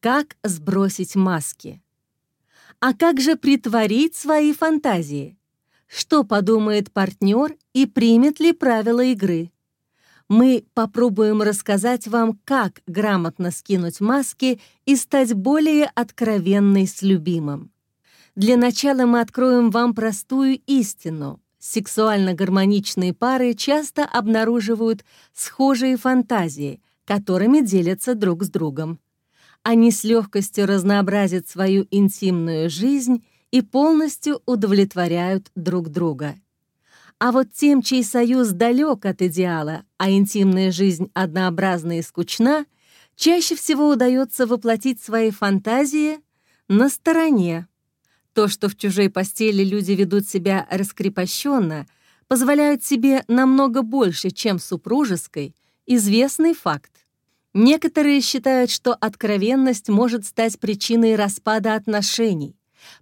Как сбросить маски? А как же притворить свои фантазии? Что подумает партнер и примет ли правила игры? Мы попробуем рассказать вам, как грамотно скинуть маски и стать более откровенной с любимым. Для начала мы откроем вам простую истину. Сексуально гармоничные пары часто обнаруживают схожие фантазии, которыми делятся друг с другом. Они с легкостью разнообразят свою интимную жизнь и полностью удовлетворяют друг друга. А вот тем, чей союз далек от идеала, а интимная жизнь однообразна и скучна, чаще всего удается воплотить свои фантазии на стороне. То, что в чужой постели люди ведут себя раскрепощенно, позволяют себе намного больше, чем супружеской, известный факт. Некоторые считают, что откровенность может стать причиной распада отношений,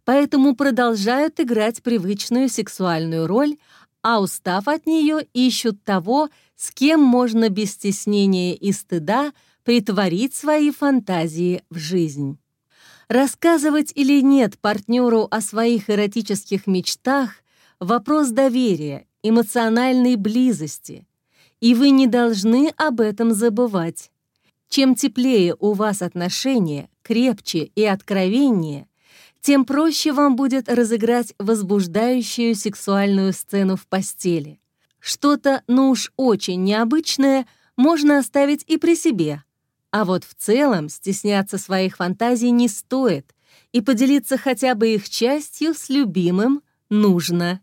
поэтому продолжают играть привычную сексуальную роль, а устав от нее, ищут того, с кем можно без стеснения и стыда притворить свои фантазии в жизнь. Рассказывать или нет партнеру о своих эротических мечтах — вопрос доверия, эмоциональной близости. И вы не должны об этом забывать. Чем теплее у вас отношения, крепче и откровеннее, тем проще вам будет разыграть возбуждающую сексуальную сцену в постели. Что-то, ну уж очень необычное, можно оставить и при себе. А вот в целом стесняться своих фантазий не стоит, и поделиться хотя бы их частью с любимым нужно.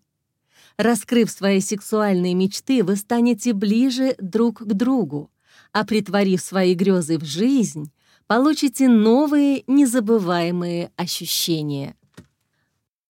Раскрыв свои сексуальные мечты, вы станете ближе друг к другу, а притворив свои грезы в жизнь, получите новые незабываемые ощущения.